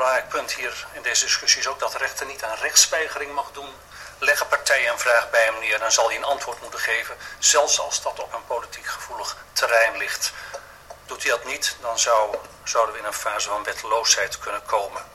belangrijk punt hier in deze discussie is ook dat de rechter niet aan rechtsweigering mag doen. Leggen partijen een vraag bij hem neer, dan zal hij een antwoord moeten geven, zelfs als dat op een politiek gevoelig terrein ligt. Doet hij dat niet, dan zouden we in een fase van wetteloosheid kunnen komen.